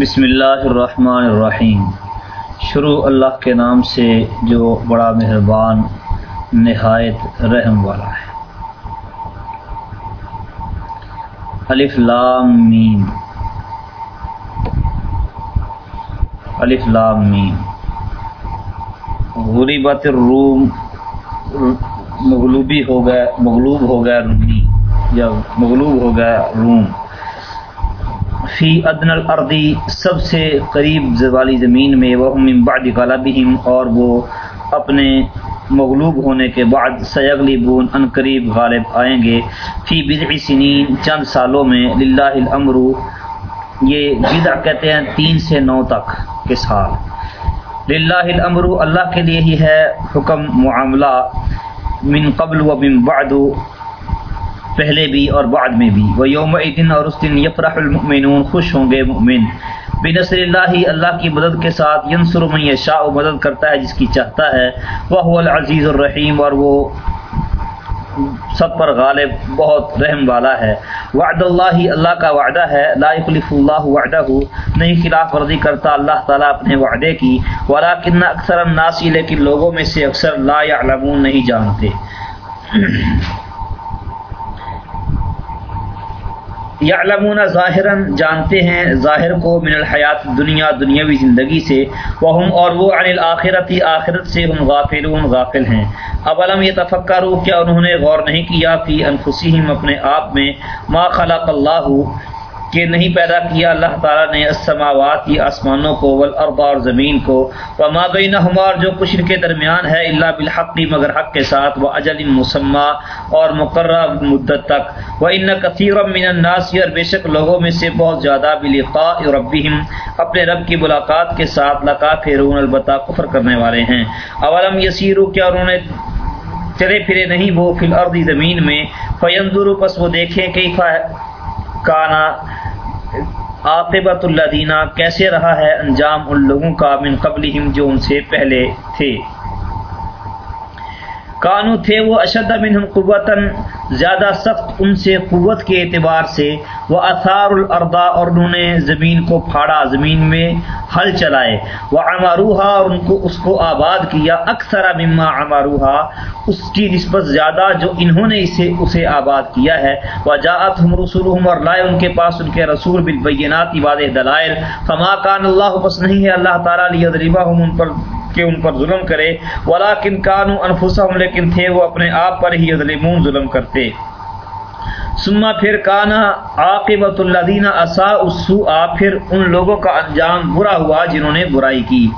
بسم اللہ الرحمن الرحیم۔ شروع اللہ کے نام سے جو بڑا مہربان، نہایت رحم والا ہے۔ الف لام میم۔ الف لام میم۔ غریبت الروم، مغلوبی ہو گیا مغلوب ہو گیا رومی۔ یا مغلوب ہو گیا روم۔ فی ادن الردی سب سے قریب والی زمین میں وہ من بعد غلبہم، اور وہ اپنے مغلوب ہونے کے بعد سیغلبون، ان قریب غالب آئیں گے۔ فی بدع سنین، چند سالوں میں، للہ الامر، یہ بدع کہتے ہیں تین سے نو تک کے سال۔ للہ الامر اللہ کے لیے ہی ہے حکم معاملہ، من قبل و من بعد۔ پہلے بھی اور بعد میں بھی۔ وہ یوم دن اور اس دن یفرح المؤمنون، خوش ہوں گے مؤمن۔ بنصر اللہ اللہ کی مدد کے ساتھ ینصر من یشاء مدد کرتا ہے جس کی چاہتا ہے۔ وہ العزیز الرحیم اور وہ سب پر غالب، بہت رحم والا ہے۔ وعد اللہ اللہ کا وعدہ ہے۔ لا يخلف اللہ وعدہ نہیں خلاف ورزی کرتا، اللہ تعالیٰ اپنے وعدے کی۔ ولیکن اکثر الناس، لیکن لوگوں میں سے اکثر لا يعلمون، نہیں جانتے۔ یعلمون ظاہرا جانتے ہیں ظاہر کو من الحیات دنیا، دنیاوی زندگی سے، وہم اور وہ عن الاخرتی، آخرت سے ہم غافلون، غافل ہیں۔ اولم یہ تفکر کیا انہوں نے غور نہیں کیا فی انفسہم اپنے آپ میں ما خلق اللہ کہ نہیں پیدا کیا، اللہ تعالیٰ نے السماوات کی آسمانوں کو، والارض اور زمین کو۔ وما بینہما اور جو کچھ ان کے درمیان ہے اللہ بالحق، مگر حق کے ساتھ وہ اجل مسمہ اور مقررہ مدت تک۔ وہ ان کثیر من الناس، اور بے شک لوگوں میں سے بہت زیادہ، بلقاء ربہم اپنے رب کی ملاقات کے ساتھ لقا پھیرون البتہ کفر کرنے والے ہیں۔ اولم یسیرو، کیا انہوں نے چلے پھرے نہیں وہ، فی الارض زمین میں۔ فینظروا، پس وہ دیکھیں، کیفا کانا عاقبت اللہ دینا کیسے رہا ہے انجام ان لوگوں کا من قبلہم جو ان سے پہلے تھے؟ کانو تھے وہ اشد منہم قوتاً، زیادہ سخت ان سے قوت کے اعتبار سے۔ وہ اثار الردا اور انہوں نے زمین کو پھاڑا، زمین میں ہل چلائے۔ وہ اماروہا اور ان کو، اس کو آباد کیا۔ اکثر مما اماروہا اس کی نسبت زیادہ جو انہوں نے اسے اسے آباد کیا ہے۔ وہ جاعت ہم رسول اور لائے ان کے پاس ان کے رسول بالبینات واضح دلائل۔ فما کان اللہ، پس نہیں ہے اللہ تعالیٰ لیہ ان پر کہ ان پر ظلم کرے۔ ولیکن کانو انفسہم لیکن تھے وہ اپنے آپ پر ہی ظلمون ظلم کرتے۔ سما پھر کانا عاقبت الذین اساء السوء، پھر ان لوگوں کا انجام برا ہوا جنہوں نے برائی کی۔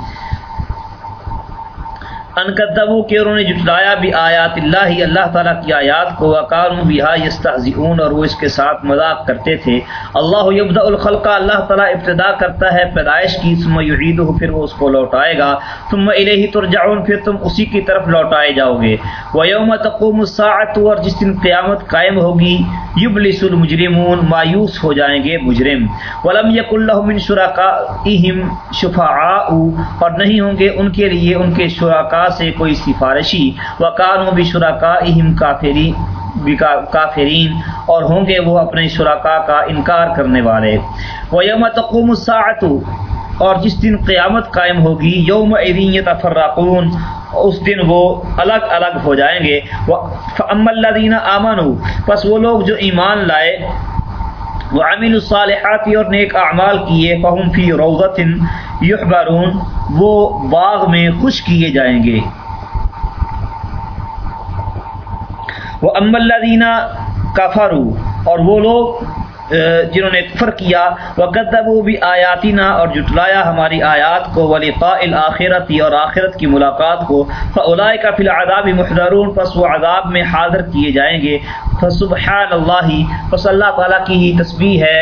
انکدبو کہ انہوں نے جٹلایا بھی آیات اللہ اللہ تعالیٰ کی آیات کو وقاروں بہا یستہزئون اور وہ اس کے ساتھ مذاق کرتے تھے۔ اللہ یبدأ الخلق، اللہ تعالیٰ ابتدا کرتا ہے پیدائش کی، ثم یعیدہ پھر وہ اس کو لوٹائے گا۔ ثم الیہ ترجعون، پھر تم اسی کی طرف لوٹائے جاؤ گے۔ ویوم تقوم الساعة، اور جس دن قیامت قائم ہوگی یبلس المجرمون، مایوس ہو جائیں گے مجرم۔ ولم یکن لهم من شرکائہم شفعاء، اور نہیں ہوں گے ان کے لیے ان کے شرکاء سے کوئی سفارشی۔ وکانو بشرکا اہم کافری کافرین، اور ہوں گے وہ اپنے شرکا کا انکار کرنے والے۔ وہ یوم تقوم الساعت اور جس دن قیامت قائم ہوگی یوم ایدین یتفرقون اس دن وہ الگ الگ ہو جائیں گے۔ فَأَمَّا الَّذِينَ آمَنُوا، پس وہ لوگ جو ایمان لائے وہ امین الصالحاتی اور نیک اعمال کیے، فہم فی روضت یحبرون، وہ باغ میں خوش کیے جائیں گے۔ وہ ام اللہ کفرو اور وہ لوگ جنہوں نے کفر کیا وقدبوا بھی آیاتنا اور جٹلایا ہماری آیات کو، ولقاء الآخرتی اور آخرت کی ملاقات کو۔ فاولئک فی العذاب محضرون پس وہ عذاب میں حاضر کیے جائیں گے۔ فسبحان اللہ بس اللہ تعالیٰ کی ہی تسبیح ہے۔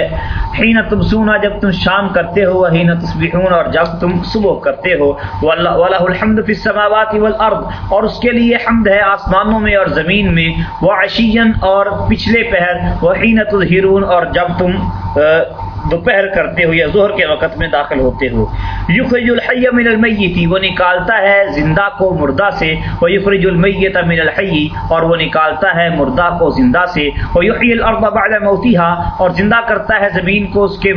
حین تمسون جب تم شام کرتے ہو حین تسبحون اور جب تم صبح کرتے ہو ولہ الحمد فی السماوات والارض، اور اس کے لیے حمد ہے آسمانوں میں اور زمین میں۔ وعشیا، اور پچھلے پہر، وحین تظہرون، اور جب تم دوپہر کرتے ہو یا ظہر کے وقت میں داخل ہوتے ہو۔ یخرج الحی من المیتی وہ نکالتا ہے زندہ کو مردہ سے۔ وہ یخرج المیت من الحی، اور وہ نکالتا ہے مردہ کو زندہ سے۔ وہ یحیی الارض بعد موتها اور زندہ کرتا ہے زمین کو اس کے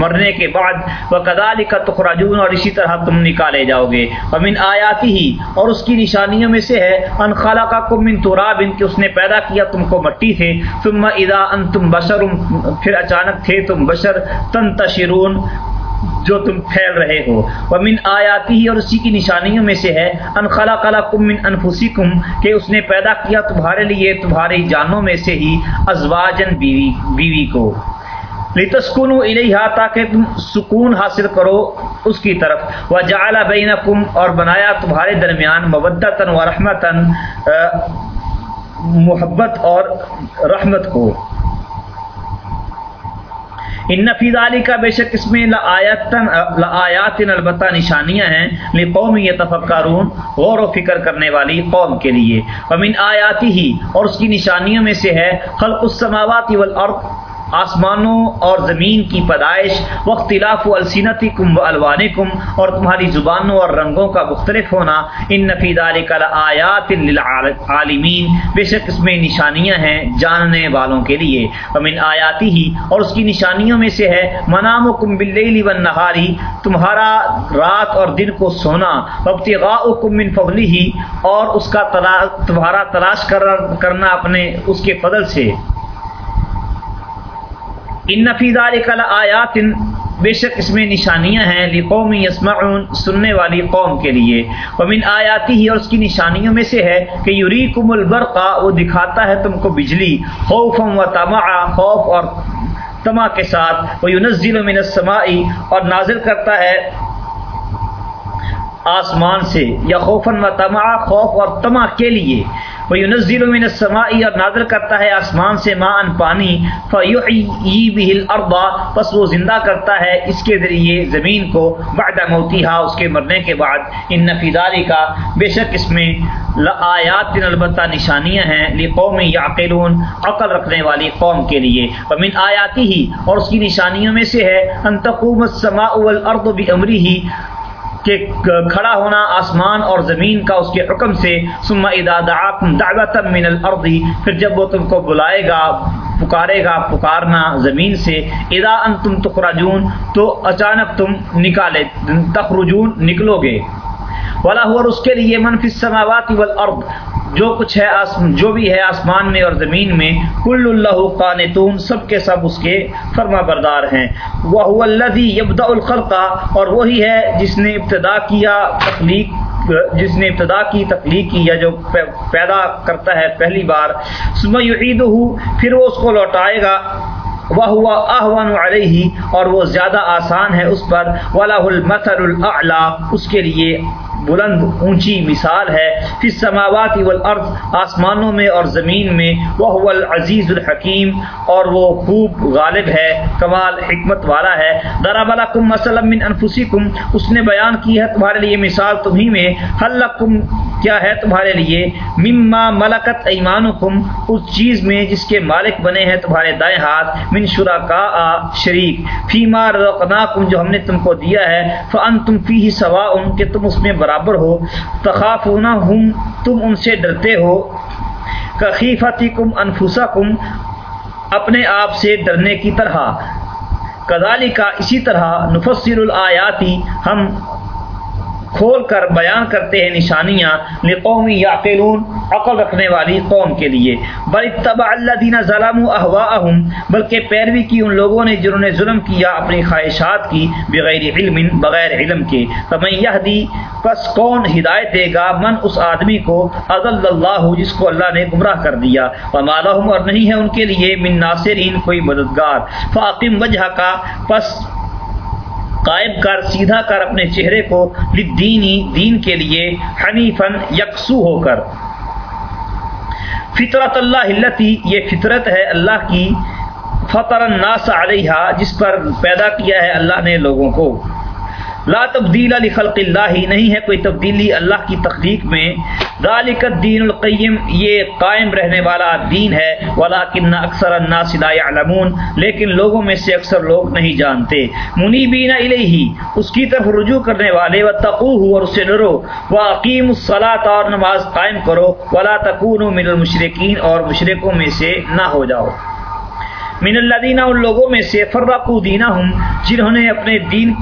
مرنے کے بعد۔ وکذالک تخرجون، اور اسی طرح تم نکالے جاؤ گے۔ ومن آیاتی ہی اور اس کی نشانیوں میں سے ہے۔ ان خلقکم من تراب کہ اس نے پیدا کیا تم کو مٹی سے۔ ثم اذا انتم بشر پھر اچانک تھے تم بشر۔ تنتشرون، جو تم پھیل رہے ہو۔ ومن آیاتی ہی اور اسی کی نشانیوں میں سے ہے، ان خلق لکم من انفسکم، کہ اس نے پیدا کیا تمہارے لیے، تمہاری جانوں میں سے ہی ازواجن بیوی بیوی کو۔ لتسکنو الیہا، تاکہ تم سکون حاصل کرو اس کی طرف۔ وجعل بینکم، اور بنایا تمہارے درمیان مودتا و رحمتا محبت اور رحمت کو۔ ان نفیز علی کا بے شک اس میں لآیات البتہ نشانیاں ہیں لقوم یتفکرون غور و فکر کرنے والی قوم کے لیے۔ ومن آیاتی ہی اور اس کی نشانیوں میں سے ہے خلق السماوات والارض۔ آسمانوں اور زمین کی پیدائش وختلاف و السینتی کم و الوان کم اور تمہاری زبانوں اور رنگوں کا مختلف ہونا، ان نفید آیات عالمین بے شک اس میں نشانیاں ہیں جاننے والوں کے لیے۔ امن آیاتی ہی اور اس کی نشانیوں میں سے ہے منام و کم بلی و نہاری تمہارا رات اور دن کو سونا وقتی غا کم بن ہی اور اس کا تمہارا تلاش کرنا اپنے، اس کے فضل سے۔ ان نفیدار کل آیات بے شک اس میں نشانیاں ہیں، لقوم یسمعون سننے والی قوم کے لیے۔ ومن آیاتی ہی، اور اس کی نشانیوں میں سے ہے کہ یریکم البرقا وہ دکھاتا ہے تم کو بجلی خوفم و تما خوف اور تما کے ساتھ۔ وہ یونزل من السمائی اور نازل کرتا ہے آسمان سے، یا خوفن و تما خوف اور تما کے لیے۔ وہ یونزل من اور نازل کرتا ہے آسمان سے ماں ان پانی فیحیی به الارض پس وہ زندہ کرتا ہے اس کے ذریعے زمین کو، بعد موتیہا، اس کے مرنے کے بعد۔ ان فی ذالک بے شک اس میں لآیات البتہ نشانیاں ہیں، لقوم یعقلون عقل رکھنے والی قوم کے لیے۔ ومن آیاتی ہی اور اس کی نشانیوں میں سے ہے ان تقوم السماء والارض بامرہ کہ کھڑا ہونا آسمان اور زمین کا اس کے حکم سے، ثم اذا دعاکم دعوتا من الارض، پھر جب وہ تم کو بلائے گا، پکارے گا، پکارنا زمین سے، اذا انتم تخرجون، تو اچانک تم نکالے، تخرجون، نکلو گے۔ ولا ہوا اس کے لیے منفی السماوات والارض جو کچھ ہے جو بھی ہے آسمان میں اور زمین میں، کل اللہ قانتون، سب کے سب اس کے فرما بردار ہیں۔ وہ الذی یبدا الخلق، اور وہی ہے جس نے ابتدا کیا تخلیق جس نے ابتدا کی تخلیق کی یا جو پیدا کرتا ہے پہلی بار۔ سم یعیدہ پھر وہ اس کو لوٹائے گا۔ وہ ہوا احوان علیہ، اور وہ زیادہ آسان ہے اس پر۔ ولاح المثل الاعلی اس کے لیے بلند اونچی مثال ہے فی السماوات والارض، آسمانوں میں اور زمین میں وہ العزیز الحکیم، اور وہ خوب غالب ہے، کمال، حکمت والا ہے۔ ضرب لکم مثلا من انفسکم، اس نے بیان کی ہے تمہارے لیے مثال تمہیں میں۔ حل کیا ہے تمہارے لیے؟ مما ملکت ایمانکم، اس چیز میں جس کے مالک بنے ہیں تمہارے دائیں ہاتھ، من شرکاء شریک۔ فیما رزقناکم، جو ہم نے تم کو دیا ہے، فانتم فیہ سواء، کہ تم اس میں برابر برابر ہو تخافونا ہم تم ان سے ڈرتے ہو کخیفتی کم انفوسا کم اپنے آپ سے ڈرنے کی طرح۔ کدالی کا اسی طرح نفسر الآیاتی، ہم کھول کر بیان کرتے ہیں نشانیاں لقومی یعقلون، عقل رکھنے والی قوم کے لیے۔ بل اتبع الذین ظلموا اهواءهم بلکہ پیروی کی ان لوگوں نے جنہوں نے ظلم کیا اپنی خواہشات کی بغیر علم بغیر علم کے۔ فمن یهدی پس کون ہدایت دے گا من اس آدمی کو؟ اضل اللہ، جس کو اللہ نے گمراہ کر دیا۔ وما لهم اور نہیں ہے ان کے لیے من ناصرین، کوئی مددگار۔ فاقم وجہ کا پس قائم کر، سیدھا کر اپنے چہرے کو لدینی دین کے لیے حنیفن یکسو ہو کر۔ فطرت اللہ التی، یہ فطرت ہے اللہ کی، فطر الناس علیہ جس پر پیدا کیا ہے اللہ نے لوگوں کو۔ لا تبدیل علی خلق اللہ نہیں ہے کوئی تبدیلی اللہ کی تخلیق میں۔ ذالک الدین القیم، یہ قائم رہنے والا دین ہے۔ ولیکن اکثر الناس لا يعلمون لیکن لوگوں میں سے اکثر لوگ نہیں جانتے۔ منیبین الیہ، اس کی طرف رجوع کرنے والے وتقوه اور اسے ڈرو۔ واقیم الصلاۃ اور نماز قائم کرو۔ ولا تکونوا من المشرکین، اور مشرکوں میں سے نہ ہو جاؤ۔ من الذین، ان لوگوں میں سے فرقوا دینہم، جنہوں نے اپنے دین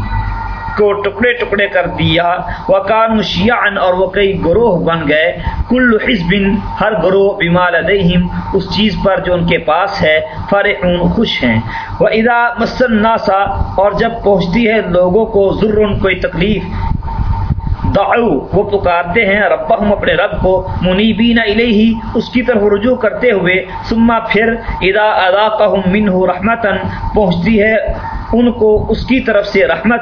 کو ٹکڑے ٹکڑے کر دیا۔ وہ کان شیعن اور وہ کئی گروہ بن گئے۔ کل حزب، ہر گروہ بما لدیہم اس چیز پر جو ان کے پاس ہے فرحون خوش ہیں۔ وہ اذا مسن ناسا اور جب پہنچتی ہے لوگوں کو ضرور کوئی تکلیف، دعو، وہ پکارتے ہیں ربہم اپنے رب کو منیبین الیہ اس کی طرف رجوع کرتے ہوئے ثم پھر اذا اذاقہم منہ رحمتا پہنچتی ہے ان کو اس کی طرف سے رحمت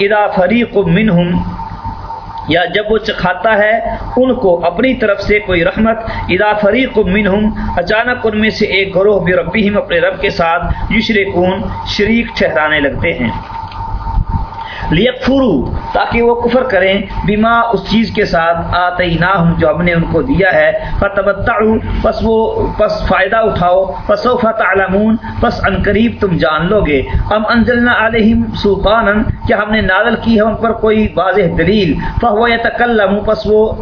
ادا فریق منہم، یا جب وہ چکھاتا ہے، ان کو اپنی طرف سے کوئی رحمت ادا فریق منہم، اچانک ان میں سے ایک گروہ بربہم اپنے رب کے ساتھ یشرکون، شریک ٹھہرانے لگتے ہیں۔ لیکفرو، تاکہ وہ کفر کریں بیما اس چیز کے ساتھ آتے جو ہم نے ان کو دیا ہے۔ فتبتعو پس وہ، پس فائدہ اٹھاؤ۔ پسوف تعلمون، پس ان قریب تم جان لو گے۔ ام انزلنا علیہم سلطانا، کیا ہم نے نازل کی ہے ان پر کوئی واضح دلیل؟ فہو یتکلم، پس وہ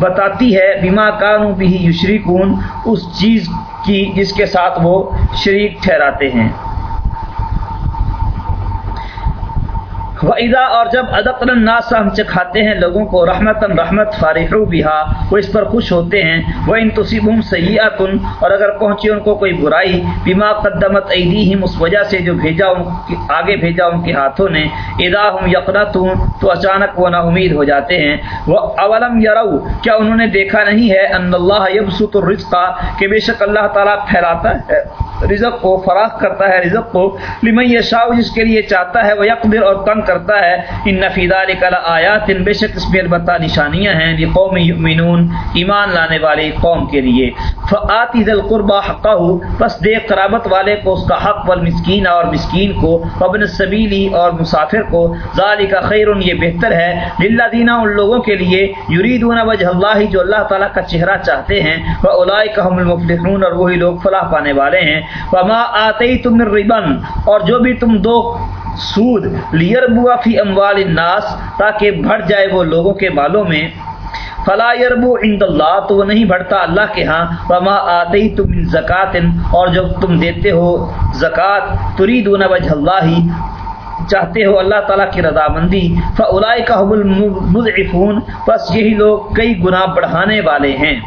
بتاتی ہے بیما کانو بھی یشرکون، اس چیز کی، جس کے ساتھ وہ شریک ٹھہراتے ہیں۔ وَإِذَا اور جب ادقن الناس، ہم چکھاتے ہیں لوگوں کو رحمت رحمت فارحو بہا وہ اس پر خوش ہوتے ہیں وہ ان تصیبہم سیئاتن اور اگر پہنچے ان کو کوئی برائی، بما قدمت ایدیہم اس وجہ سے جو بھیجا ان کی، آگے بھیجا ان کے ہاتھوں نے اذا ہم یقنتون تو اچانک وہ نا امید ہو جاتے ہیں۔ وہ اولم یرو کیا انہوں نے دیکھا نہیں ہے ان اللہ یبسط الرزق، کہ بے شک اللہ تعالی پھیلاتا ہے، رزق کو، فراخ کرتا ہے رزق کو، لمن یشاء جس کے لیے چاہتا ہے وہ یقدر اور تنگ کرتا ہے ان نفیدہ نکل آیات بے شک اس میں البتہ نشانیاں ہیں یہ قوم یؤمنون ایمان لانے والے قوم کے لیے۔ فآتی ذل قربا حقہ پس دے قرابت والے کو اس کا حق والمسکین اور مسکین کو، وابن السبیلی اور مسافر کو۔ ذالک خیر یہ بہتر ہے۔ للہ دینا ان لوگوں کے لیے۔ یریدون وجہ اللہ جو اللہ تعالیٰ کا چہرہ چاہتے ہیں۔ وہ اولئک هم المفلحون، اور وہی لوگ فلاح پانے والے ہیں۔ وما آتیتم من ربن اور جو بھی تم دو سود لیربوا فی اموال الناس، تاکہ بڑھ جائے وہ لوگوں کے بالوں میں۔ فلا یربو عند اللہ تو وہ نہیں بڑھتا اللہ کے ہاں۔ وما آتی تم زکات اور جب تم دیتے ہو زکات تریدون وجہ اللہ چاہتے ہو اللہ تعالیٰ کی رضامندی۔ فلائی کا حب المضعفون بس یہی لوگ کئی گناہ بڑھانے والے ہیں۔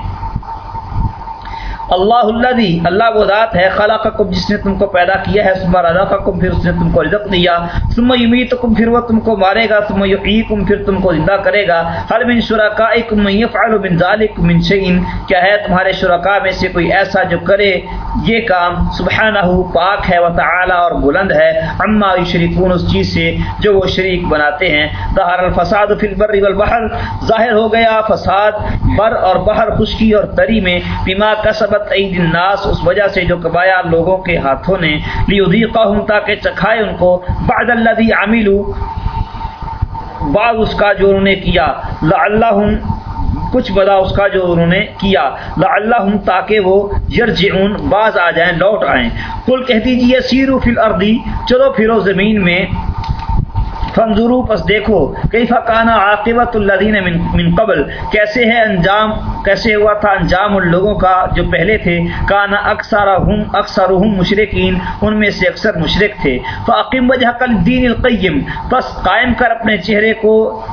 اللہ اللہ دی اللہ وہ ذات ہے خالہ جس نے تم کو پیدا کیا ہے، ثم رزقکم، پھر اس نے تم کو رزق دیا، ثم یمیتکم، پھر وہ تم کو مارے گا، ثم یحییکم، پھر تم کو زندہ کرے گا۔ ہر من شرکائکم من یفعل من ذلک من شیء کیا ہے تمہارے شرکاء میں سے کوئی ایسا جو کرے؟ یہ کام سبحانہ پاک ہے و تعالی اور بلند ہے۔ اما یشرکون، اس چیز سے جو وہ شریک بناتے ہیں۔ ظہر الفساد فی البر والبحر۔ ظاہر ہو گیا فساد، بر اور بحر خشکی اور تری میں۔ بما کسبت عید الناس، اس وجہ سے جو کبایا لوگوں کے ہاتھوں نے لیذیقہم تاکہ چکھائے ان کو، بعد الذی عملوا بعض اس کا جو انہوں نے کیا لعلہم کچھ بدا اس کا جو انہوں نے کیا لعلہم تاکہ وہ یرجعون، باز آ جائیں، لوٹ آئیں۔ کل کہہ دیجیے سیرو فی الارضی چلو پھرو زمین میں فنظرو پس دیکھو کیفا کانا عاقبت الذین من, قبل؟ کیسے ہے انجام کیسے ہوا تھا انجام ان لوگوں کا جو پہلے تھے؟ کانا اکثرہم اکثرہم مشرکین ان میں سے اکثر مشرک تھے۔ فاقم وجہ کل دین القیم پس قائم کر اپنے چہرے کو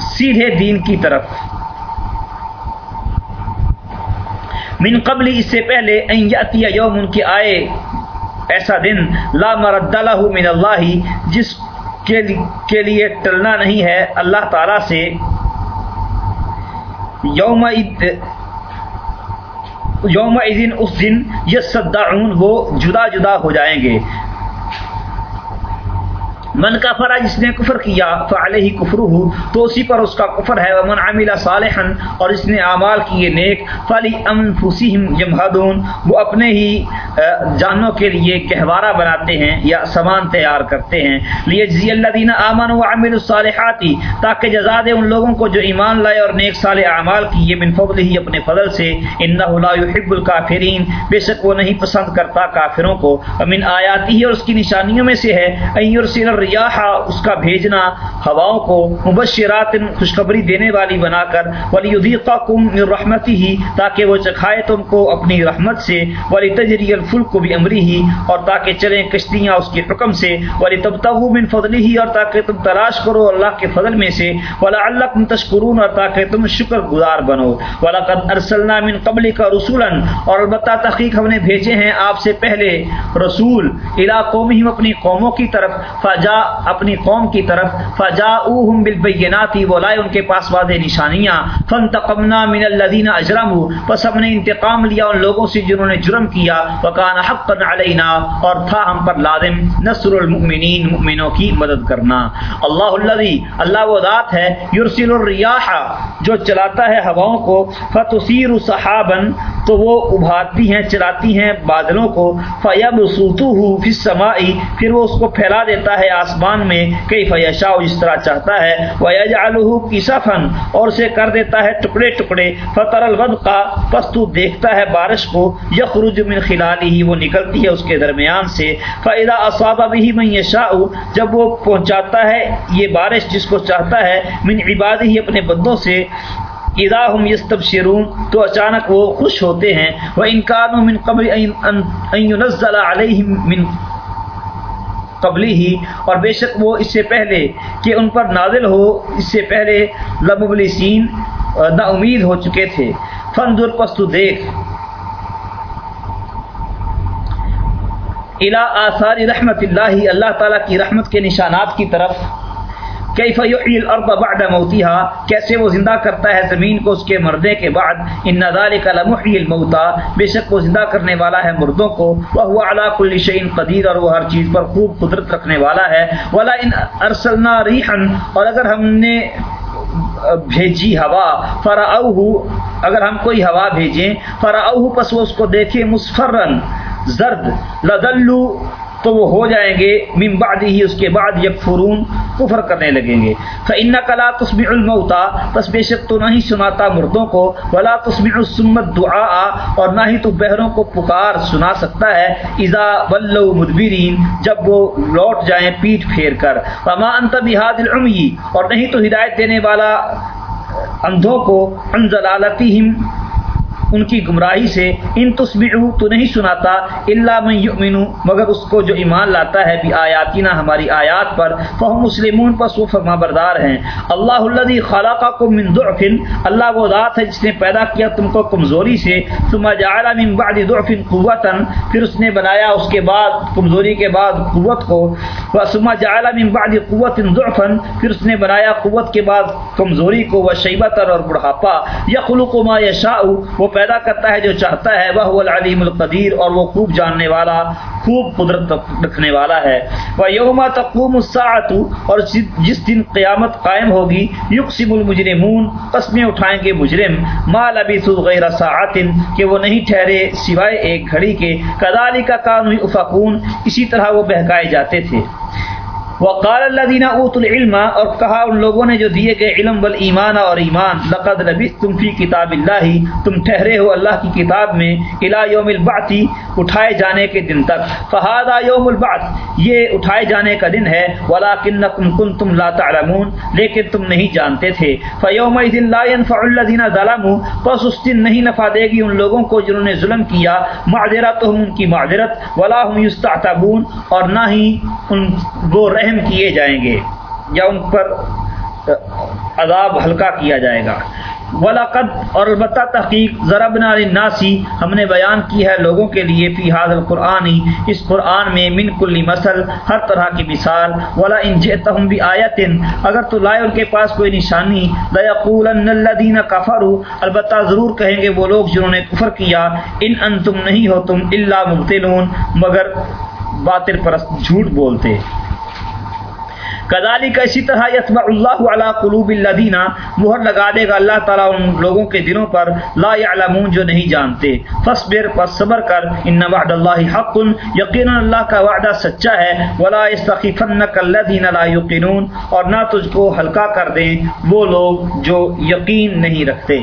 سیدھے دین کی طرف۔ من قبل اس سے پہلے ان یاتی یوم ان کی آئے ایسا دن لا مرد له من اللہ جس کے لیے ٹلنا نہیں ہے، اللہ تعالی سے یوم یوم اس دن یہ صدعون وہ جدا جدا ہو جائیں گے۔ من کا فرا جس نے کفر کیا، فعلیہ کفر ہو تو اسی پر اس کا کفر ہے، ومن عمل صالحا، اور اس نے اعمال کیے نیک، فلی انفسہم یمہدون، وہ اپنے ہی جانوں کے لیے گہوارہ بناتے ہیں یا سامان تیار کرتے ہیں۔ لیجزی الذین آمنوا وعملوا الصالحات، تاکہ جزا دے ان لوگوں کو جو ایمان لائے اور نیک صالح اعمال کیے من فضلہ اپنے فضل سے۔ انہ لا يحب الکافرین، بے شک وہ نہیں پسند کرتا کافروں کو۔ من آیاتی اور اس کی نشانیوں میں سے ہے، ان یرسل اس کا بھیجنا، ہواؤں کو مبشرات خوشخبری دینے والی بنا کر ولیذیقکم من رحمتہ تاکہ وہ چکھائے تم کو اپنی رحمت سے ولتجری الفلک کو بھی امری ہی اور تاکہ چلیں کشتیاں اس کے حکم سے ولی ولتبتغوا من فضلہ اور تاکہ تم تلاش کرو اللہ کے فضل میں سے ولا ولعلکم تشکرون، اور تاکہ تم شکر گزار بنو۔ ولقد ارسلنا من قبلک رسولا اور البتہ تحقیق ہم نے بھیجے ہیں آپ سے پہلے رسول الی قومہم اپنی قوموں کی طرف فجا اپنی قوم کی طرف فجاؤہم بالبینات ولائے ان کے پاس واضح نشانیاں، فانتقمنا من الذين اجرموا پس ہم نے انتقام لیا ان لوگوں سے جنہوں نے جرم کیا وکان حقا علینا اور تھا ہم پر لازم نصر المؤمنین، مؤمنوں کی مدد کرنا۔ اللہ الذی، اللہ وہ ذات ہے، یرسل الریاح، جو چلاتا ہے ہواؤں کو فتثیر سحابا، تو وہ ابھارتی ہیں، چلاتی ہیں بادلوں کو فیبسطوه فی السماء، پھر وہ اس کو پھیلا دیتا ہے آسمان میں کئی فیشاء جس طرح چاہتا ہے ویجعلہ کسفا، اور اسے کر دیتا ہے ٹکڑے ٹکڑے۔ فطر الودق، پس تو دیکھتا ہے بارش کو۔ یخرج من خلاله، وہ نکلتی ہے اس کے درمیان سے۔ فاذا اصاب به من یشاء جب وہ پہنچاتا ہے یہ بارش جس کو چاہتا ہے، من عبادہ اپنے بندوں سے۔ اذا هم یستبشرون تو اچانک وہ خوش ہوتے ہیں۔ وہ انکانوا من قبل ان ينزل عليهم من قبلی ہی، اور بے شک وہ اس سے پہلے کہ ان پر نازل ہو، اس سے پہلے لمبلسین نا امید ہو چکے تھے۔ فنظر پس تو دیکھ۔ الا آثار رحمت اللہ اللہ تعالیٰ کی رحمت کے نشانات کی طرف۔ کیف یحیی الارض بعد موتها؟ کیسے وہ زندہ کرتا ہے زمین کو اس کے مردے کے بعد؟ ان ذالک لمحیی الموتى. بے شک وہ زندہ کرنے والا ہے مردوں کو. وهو على كل شيء قدیر اور وہ ہر چیز پر خوب قدرت رکھنے والا ہے. ولا ان ارسلنا ريحا، اور اگر ہم نے بھیجی ہوا فراؤہ اگر ہم کوئی ہوا بھیجیں فراؤہ پس وہ اس کو دیکھیں مصفرن زرد لدلو تو وہ ہو جائیں گے، من بعد ہی اس کے بعد یکفرون، کفر کرنے لگیں گے۔ فَإِنَّكَ لَا تُسْمِعُ الْمَوْتَى پس بے شک تو نہیں سناتا مردوں کو۔ ولا تسمع السمت دعا اور نہ ہی تو بہروں کو پکار سنا سکتا ہے۔ اذا ولوا مدبرین جب وہ لوٹ جائیں پیٹ پھیر کر۔ فما انت بهاد العمی اور نہیں تو ہدایت دینے والا اندھوں کو ان ضلالتہم ان کی گمراہی سے، ان تسبعو تو نہیں سناتا، الا من یؤمن مگر اس کو جو ایمان لاتا ہے بھی آیاتنا ہماری آیات پر، فهم مسلمون، پس وہ فرما بردار ہیں۔ اللہ الذي خلقكم من ضعف، اللہ وہ ذات ہے جس نے پیدا کیا تم کو کمزوری سے، ثم جعل من بعد ضعف قوتا، پھر اس نے بنایا اس کے بعد، کمزوری کے بعد قوت کو۔ ثم جعل من بعد قوت ضعفا، پھر اس نے بنایا قوت کے بعد کمزوری کو وشیبتا اور بڑھاپا۔ یخلق ما یشاء، وہ پیدا کرتا ہے، جو چاہتا ہے وہ العلیم القدیر اور وہ خوب جاننے والا، خوب قدرت رکھنے والا ہے۔ وہ یوم تقوم الساعت اور جس دن قیامت قائم ہوگی، یقسم المجرمون، قسمیں اٹھائیں گے مجرم۔ ما لبثوا غیر ساعت کہ وہ نہیں ٹھہرے سوائے ایک گھڑی کے۔ کذالک کانوا افقون اسی طرح وہ بہکائے جاتے تھے۔ وقال الذين اوتوا العلم، اور کہا ان لوگوں نے جو دیے گئے علم والایمان اور ایمان، لقد لبثتم فی کتاب اللہ، تم ٹھہرے ہو اللہ کی کتاب میں الى یوم البعث، اٹھائے جانے کے دن تک۔ فهذا یوم البعث، یہ اٹھائے جانے کا دن ہے۔ ولکنکم کنتم لا تعلمون، لیکن تم نہیں جانتے تھے۔ فیومئذ لا ينفع الذين ظلموا، پس اس دن نہیں نفع دے گی ان لوگوں کو جنہوں نے ظلم کیا۔ معذرتهم ان کی معذرت، ولا هم يستعتبون، اور نہ ہی ان وہ رحم کیے جائیں گے یا ان پر عذاب ہلکا کیا جائے گا۔ ولاقد اور البتہ تحقیق ضربنا للناسی ہم نے بیان کی ہے لوگوں کے لیے فی حاضر القرآنی اس قرآن میں من کلی مسل ہر طرح کی مثال۔ ولا ان جئتہم بی آیتن اگر تو لائے ان کے پاس کوئی نشانی۔ لیقولن الذین کفروا۔ البتہ ضرور کہیں گے وہ لوگ جنہوں نے کفر کیا۔ ان انتم نہیں ہو تم الا مبتلون مگر باطل پرست جھوٹ بولتے۔ کدالی کا اسی طرح یتبع اللہ علی قلوب الذین، مہر لگا دے گا اللہ تعالیٰ ان لوگوں کے دلوں پر لا يعلمون جو نہیں جانتے۔ فصبر پس صبر کر، ان وعد اللہ حق، یقینا اللہ کا وعدہ سچا ہے۔ ولا يستخفنك الذين لا يقينون اور نہ تجھ کو ہلکا کر دیں وہ لوگ جو یقین نہیں رکھتے۔